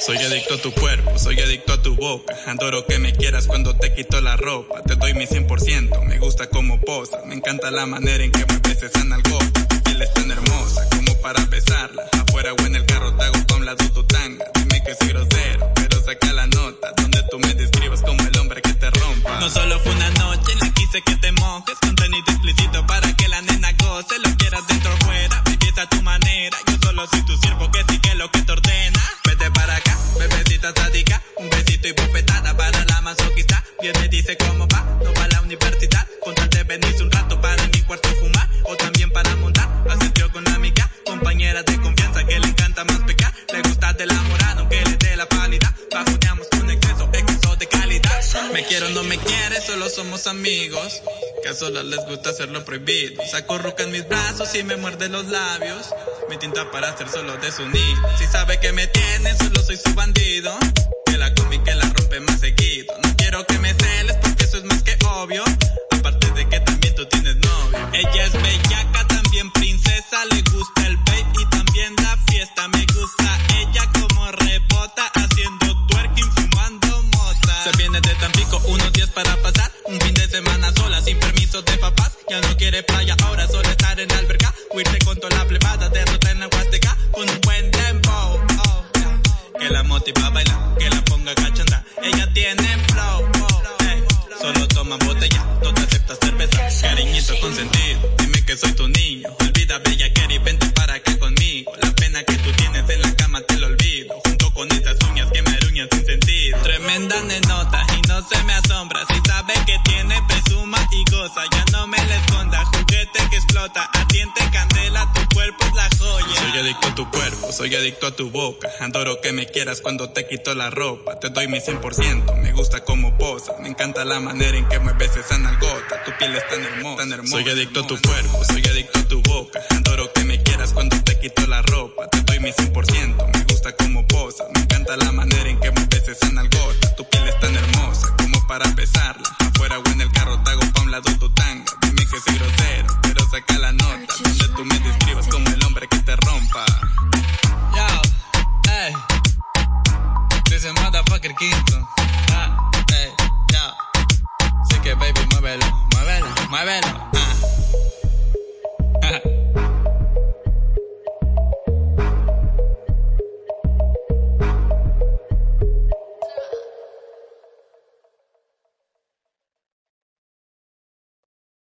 Soy adicto a tu cuerpo, soy adicto a tu boca. Adoro que me quieras cuando te quito la ropa. Te doy mi 100%, me gusta como posa. Me encanta la manera en que me beses en algo. Tu piel es tan hermosa como para besarla. Afuera o en el carro te hago con la de tu tanga. Dime que soy grosero, pero saca la nota. Donde tú me describas como el hombre que te rompa. No solo fue una noche en la que hice que te mojes. Contenido Besito y bofetada para la masoquista. Bien me dice cómo va, no va a la universidad. Con tal de venirse un rato para mi cuarto fumar. O también para montar, asistió con una amiga. Compañera de confianza que le encanta más pecar. Le gusta del amorado que le dé la pálida. Bajoneamos con exceso, exceso de calidad. Me quiero no me quiere, solo somos amigos. Que a solas les gusta hacerlo prohibido. Saco roca en mis brazos y me muerde los labios. Mi tinta para hacer solo de su. Si sabe que me tienen, de papás. Ya no quiere playa, ahora solo estar en alberca. Huirse con toda la plebada, derrota en la huasteca. Con un buen tempo. oh, yeah. Que la motiva a bailar, que la ponga cachanda. Ella tiene flow. oh, ey. Solo toma botella, no te acepta cerveza. Cariñito consentido, tu cuerpo, soy adicto a tu boca. Adoro que me quieras cuando te quito la ropa. Te doy mi 100%, me gusta como posa. Me encanta la manera en que mueves esa nalgota. Tu piel es tan hermosa. Soy adicto a tu cuerpo, soy adicto a tu boca. Adoro que me quieras cuando te quito la ropa. Te doy mi 100%, me gusta como posa. Me encanta la manera en que mueves esa nalgota. Tu piel es tan hermosa como para besarla. Afuera o en el carro te hago pa' un lado tu tanga. Dime que soy grosero, pero saca la nota. Donde tú me dices ese motherfucker Kingston. Ah, hey, ya. Así que baby, muévelo, muévelo, muévelo.